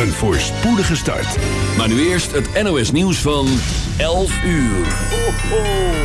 Een voorspoedige start. Maar nu eerst het NOS nieuws van 11 uur. Ho, ho.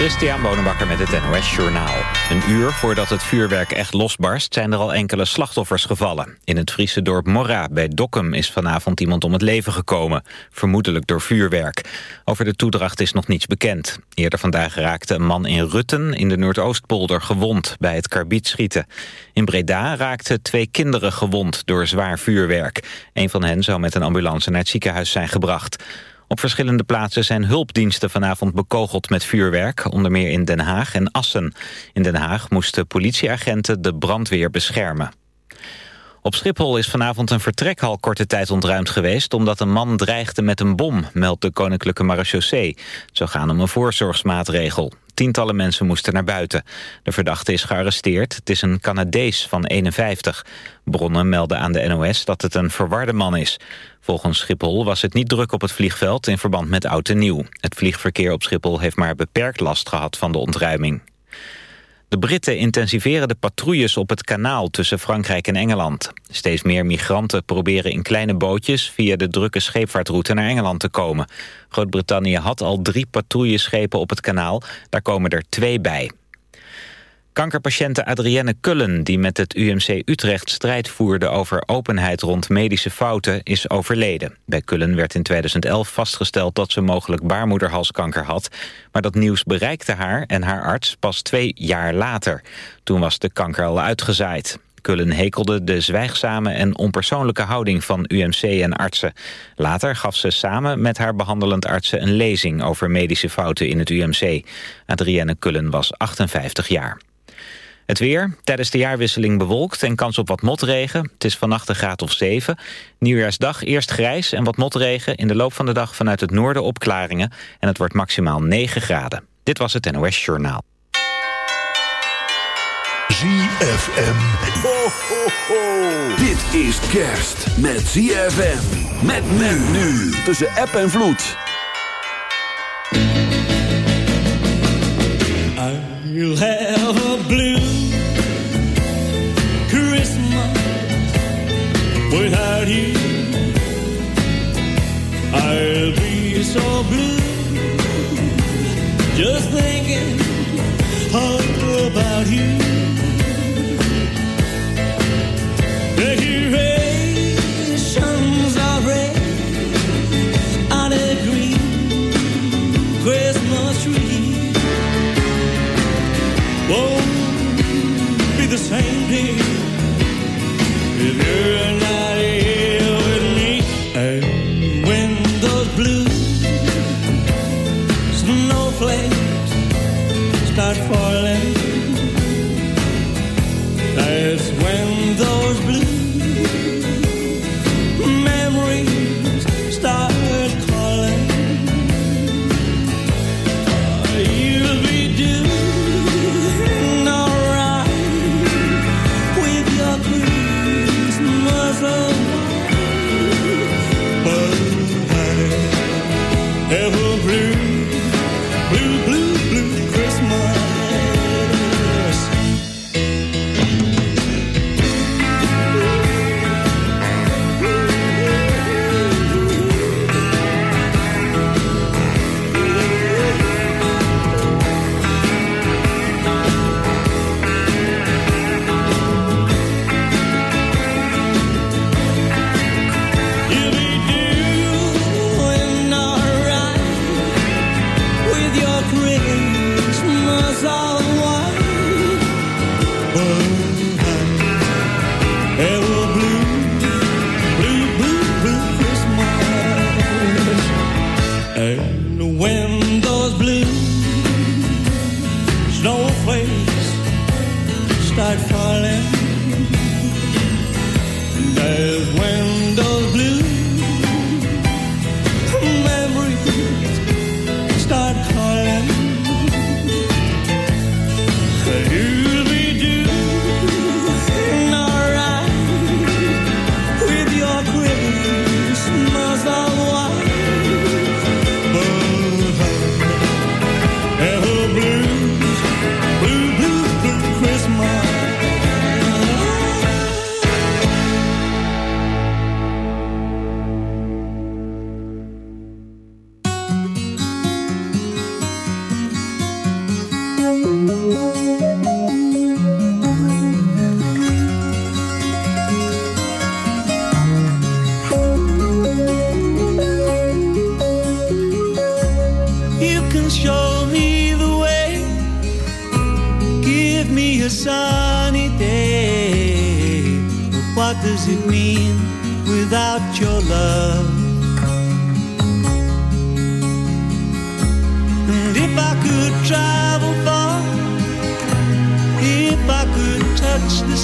Christian Bonenbakker met het NOS Journaal. Een uur voordat het vuurwerk echt losbarst... zijn er al enkele slachtoffers gevallen. In het Friese dorp Morra bij Dokkum is vanavond iemand om het leven gekomen. Vermoedelijk door vuurwerk. Over de toedracht is nog niets bekend. Eerder vandaag raakte een man in Rutten in de Noordoostpolder gewond... bij het karbietschieten. In Breda raakten twee kinderen gewond door zwaar vuurwerk. Een van hen zou met een ambulance naar het ziekenhuis zijn gebracht. Op verschillende plaatsen zijn hulpdiensten vanavond bekogeld met vuurwerk, onder meer in Den Haag en Assen. In Den Haag moesten politieagenten de brandweer beschermen. Op Schiphol is vanavond een vertrekhal korte tijd ontruimd geweest... omdat een man dreigde met een bom, meldt de Koninklijke Marechaussee. Zou gaan om een voorzorgsmaatregel. Tientallen mensen moesten naar buiten. De verdachte is gearresteerd. Het is een Canadees van 51. Bronnen melden aan de NOS dat het een verwarde man is. Volgens Schiphol was het niet druk op het vliegveld in verband met oud en nieuw. Het vliegverkeer op Schiphol heeft maar beperkt last gehad van de ontruiming. De Britten intensiveren de patrouilles op het kanaal tussen Frankrijk en Engeland. Steeds meer migranten proberen in kleine bootjes via de drukke scheepvaartroute naar Engeland te komen. Groot-Brittannië had al drie patrouilleschepen op het kanaal, daar komen er twee bij. Kankerpatiënte Adrienne Kullen, die met het UMC Utrecht strijd voerde over openheid rond medische fouten, is overleden. Bij Kullen werd in 2011 vastgesteld dat ze mogelijk baarmoederhalskanker had. Maar dat nieuws bereikte haar en haar arts pas twee jaar later. Toen was de kanker al uitgezaaid. Kullen hekelde de zwijgzame en onpersoonlijke houding van UMC en artsen. Later gaf ze samen met haar behandelend artsen een lezing over medische fouten in het UMC. Adrienne Kullen was 58 jaar. Het weer, tijdens de jaarwisseling bewolkt en kans op wat motregen. Het is vannacht een graad of 7. Nieuwjaarsdag eerst grijs en wat motregen. In de loop van de dag vanuit het noorden opklaringen. En het wordt maximaal 9 graden. Dit was het NOS Journaal. ZFM. Ho, ho, ho. Dit is kerst met ZFM. Met men nu. Tussen app en vloed. Have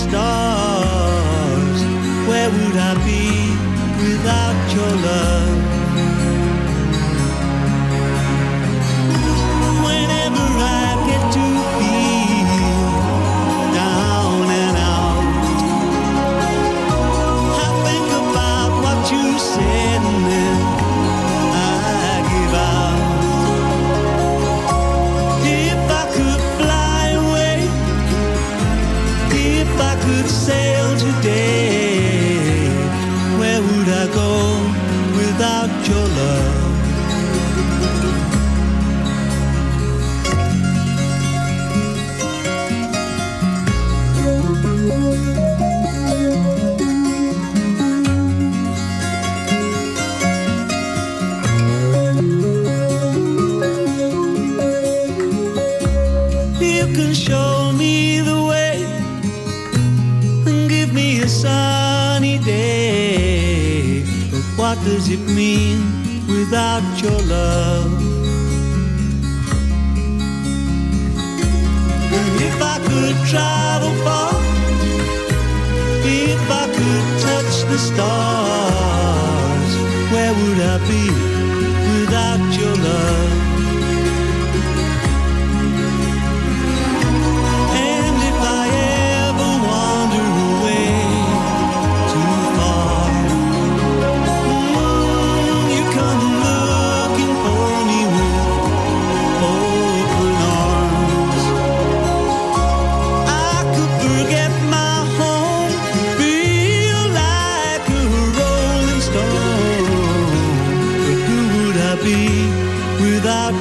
stars,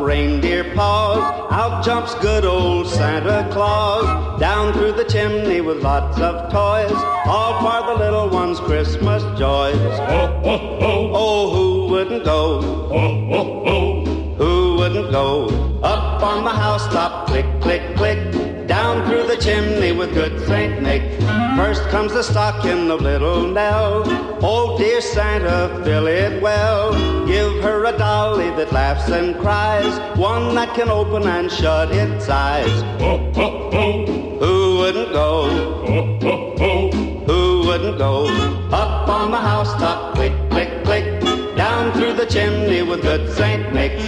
reindeer paws. Out jumps good old Santa Claus. Down through the chimney with lots of toys. All for the little ones' Christmas joys. Oh, oh, oh. oh who wouldn't go? Oh, oh, oh. Who wouldn't go? Up on the housetop, click, click, click. Down through the chimney with good Saint Nick. First comes the stocking of little Nell. Oh dear Santa, fill it well. Give her a dolly that laughs and cries. One that can open and shut its eyes. Oh, oh, oh. Who wouldn't go? Oh, oh, oh. Who wouldn't go? Up on the housetop, click, click, click. Down through the chimney with good Saint Nick.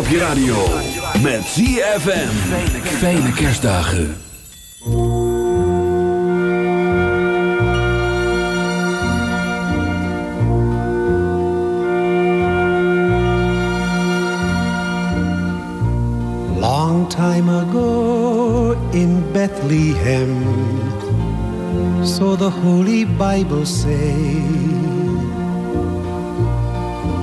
op je radio. Met ZFM. Fijne kerstdagen. Long time ago in Bethlehem. So the Holy Bible says.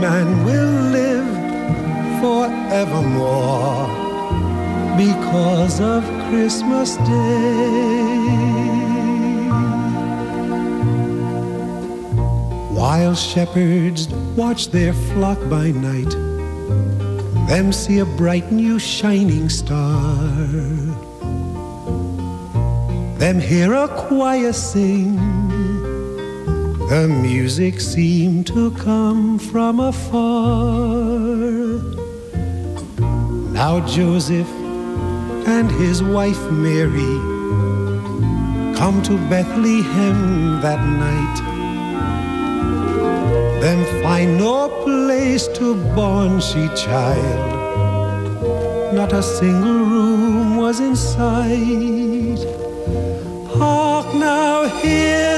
Man will live forevermore because of Christmas Day. While shepherds watch their flock by night, them see a bright new shining star. Them hear a choir sing, the music seemed to come from afar. Now Joseph and his wife Mary come to Bethlehem that night Then find no place to born she child. Not a single room was in sight. Hark now, hear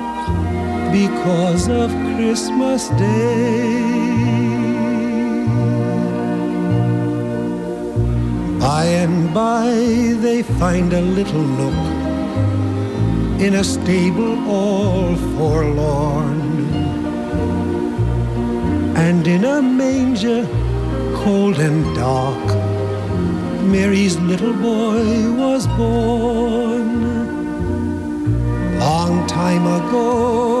because of Christmas Day. By and by they find a little nook in a stable all forlorn. And in a manger, cold and dark, Mary's little boy was born. Long time ago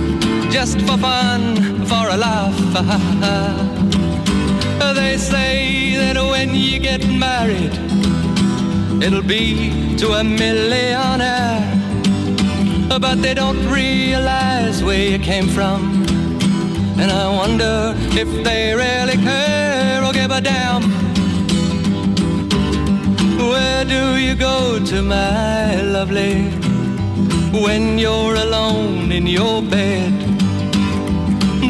just for fun, for a laugh. they say that when you get married, it'll be to a millionaire. But they don't realize where you came from. And I wonder if they really care or give a damn. Where do you go to, my lovely? when you're alone in your bed.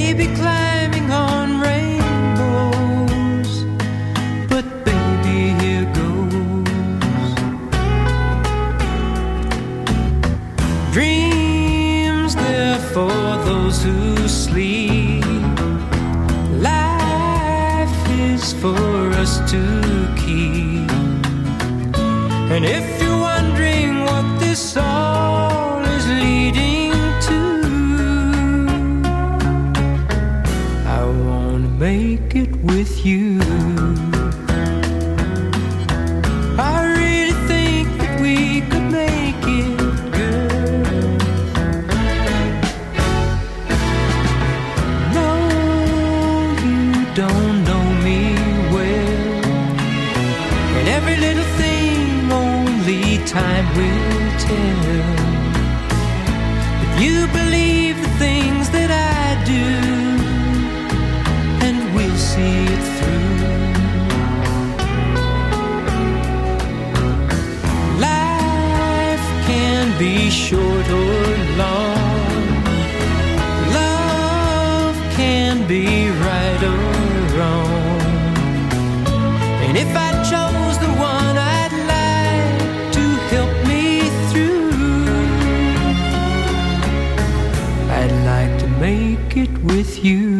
I may be climbing on rainbows, but baby, here goes. Dreams, they're for those who sleep. Life is for us to keep. And if you're wondering what this all make it with you. I really think that we could make it, girl. No, you don't know me well. And every little thing only time will tell. you.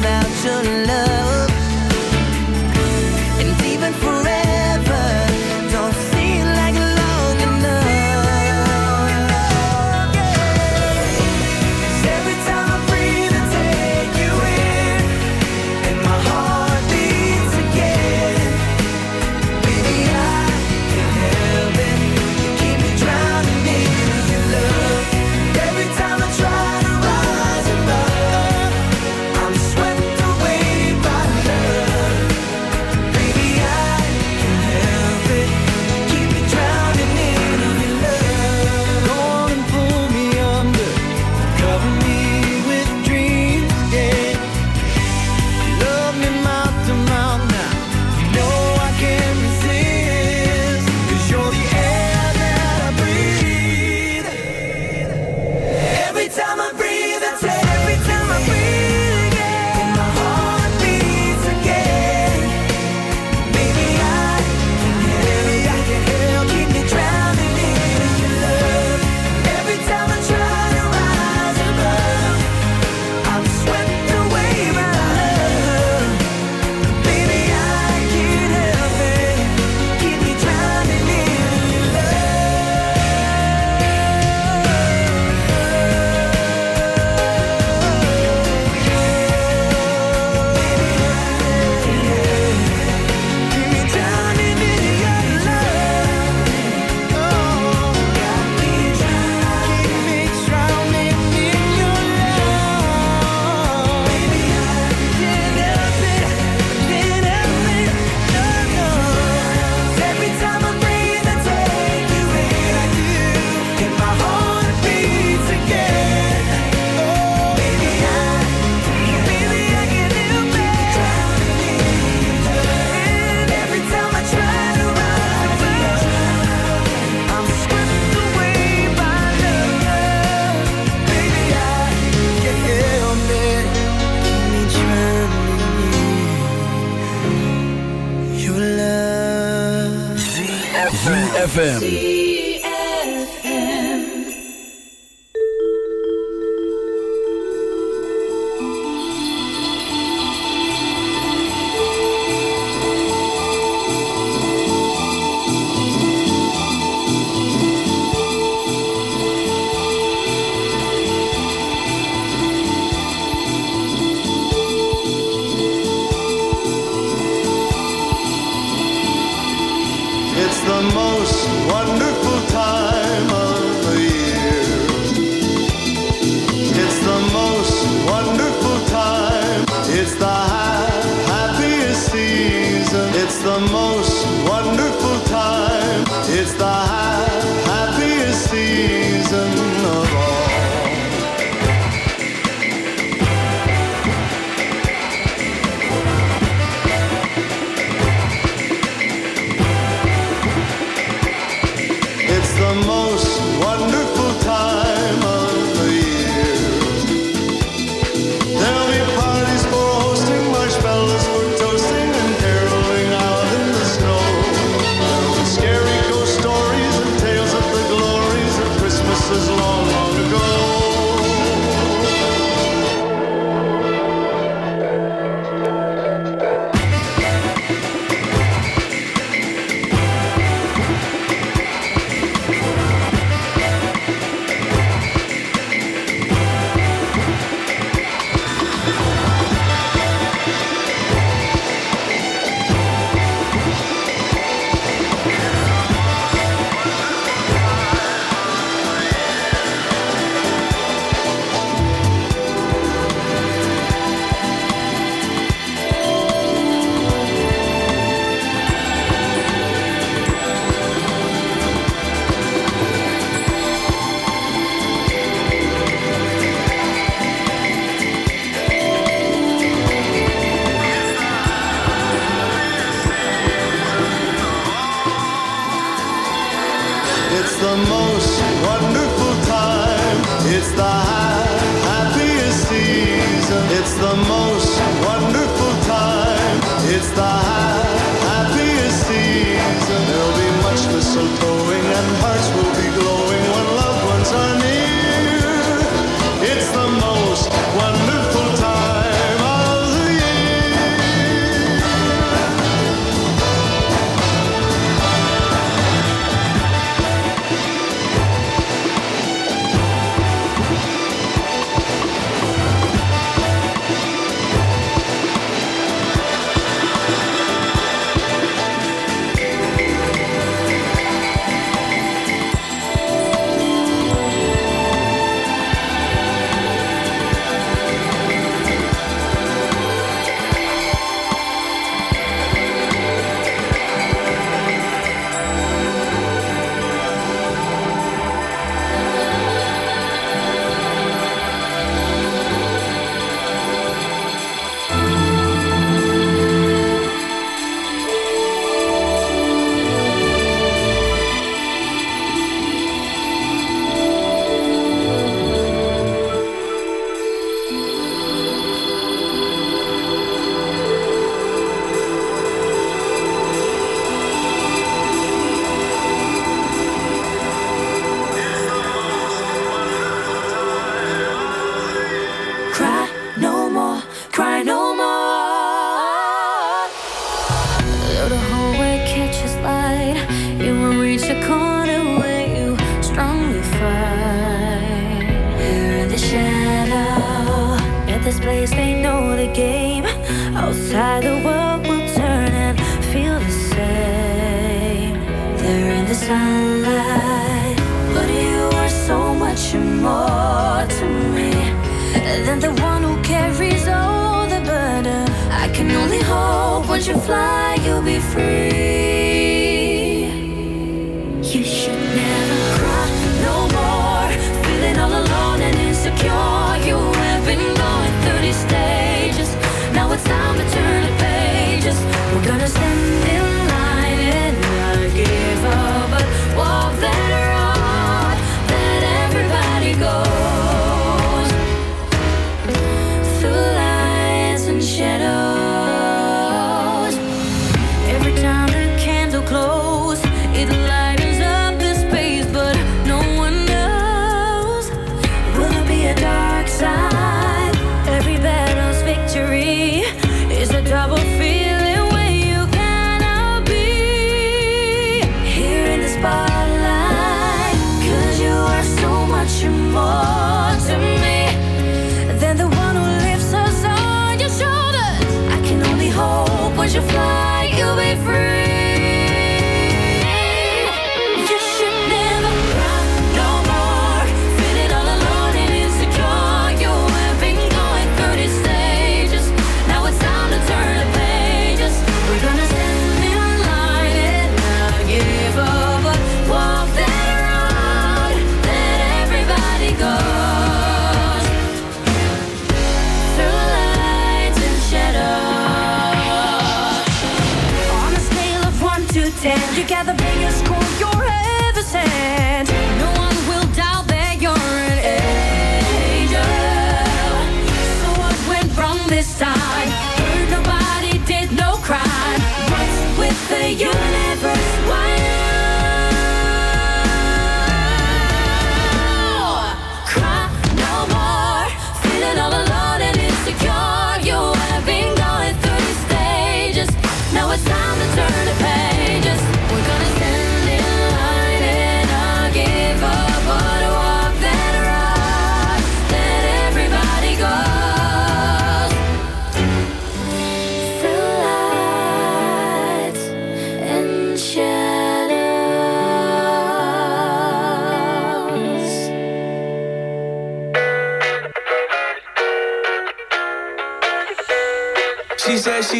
Without your love.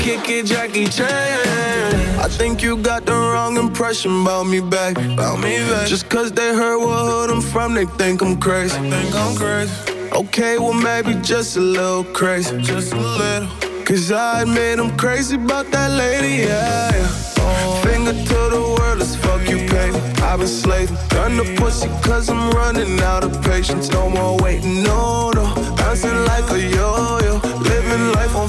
Kick it, Jackie Chan. I think you got the wrong impression about me back. About me back. Just cause they heard what hood I'm from, they think I'm crazy. think I'm crazy. Okay, well maybe just a little crazy. Just a little. Cause I admit I'm crazy about that lady, yeah. yeah. Oh. Finger to the world, let's fuck you, pay. I've been slaving. Gun the pussy cause I'm running out of patience. No more waiting, no, no. Bouncing like a yo-yo. Living life on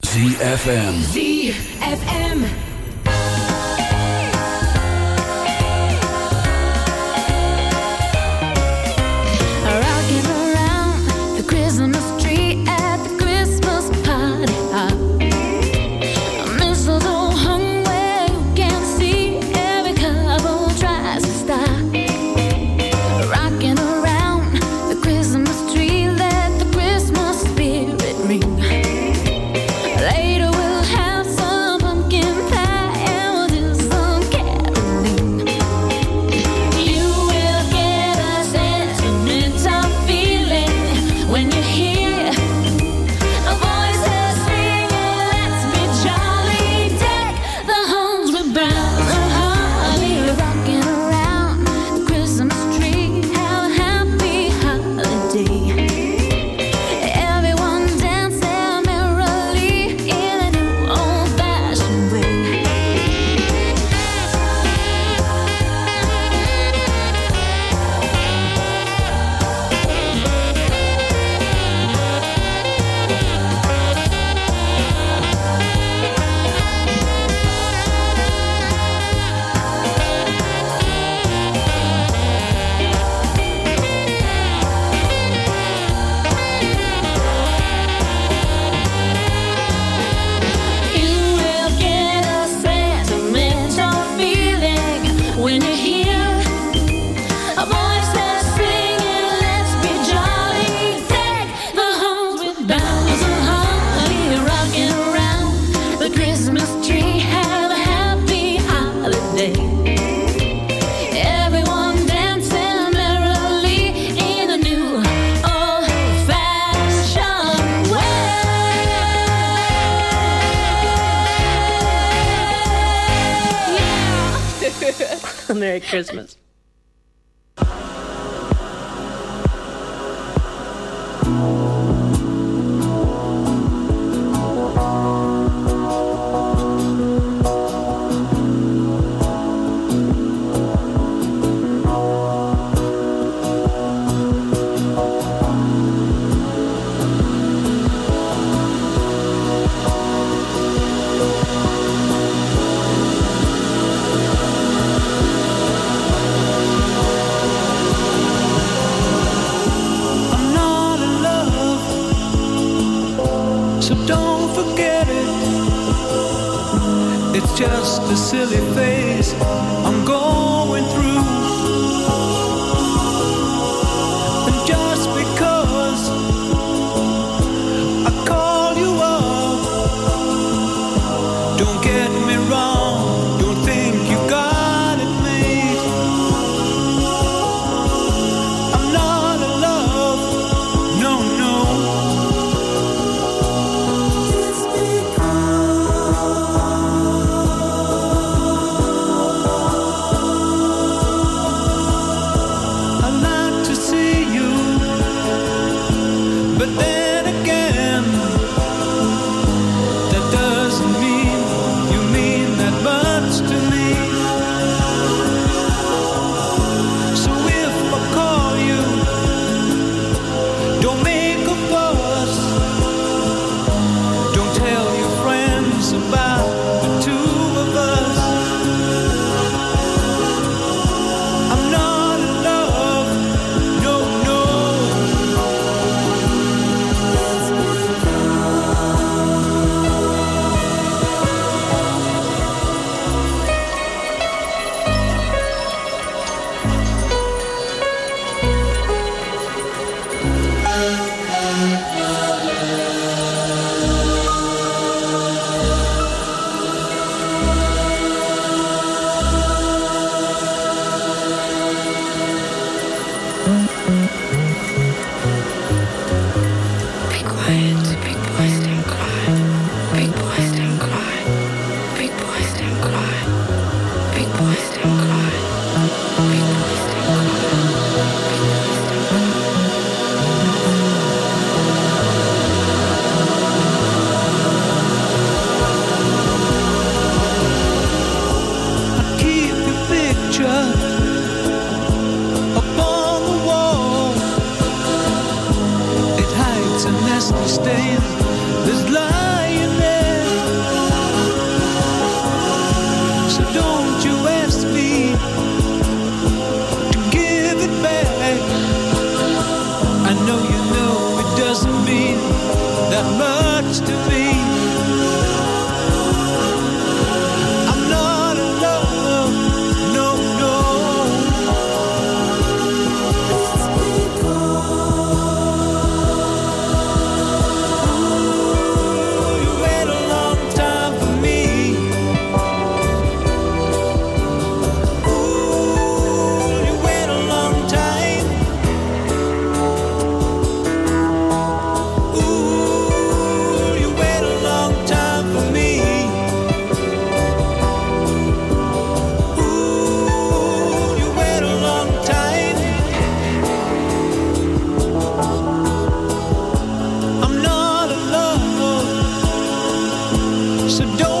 ZFM. ZFM. Christmas. Het